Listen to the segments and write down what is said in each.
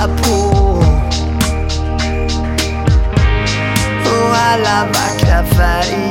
chapeau. Oh à la vache.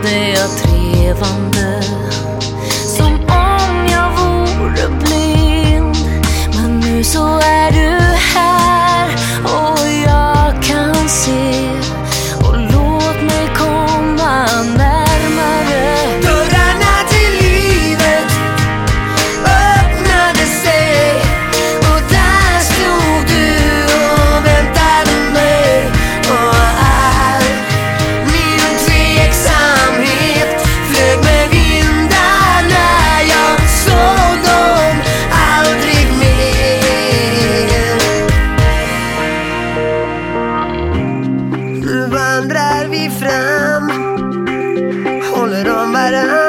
blev det jag trevande that I